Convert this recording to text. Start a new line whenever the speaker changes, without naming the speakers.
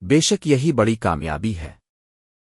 بے شک یہی بڑی کامیابی ہے۔